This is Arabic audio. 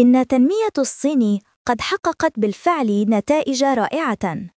إن تنمية الصين قد حققت بالفعل نتائج رائعة.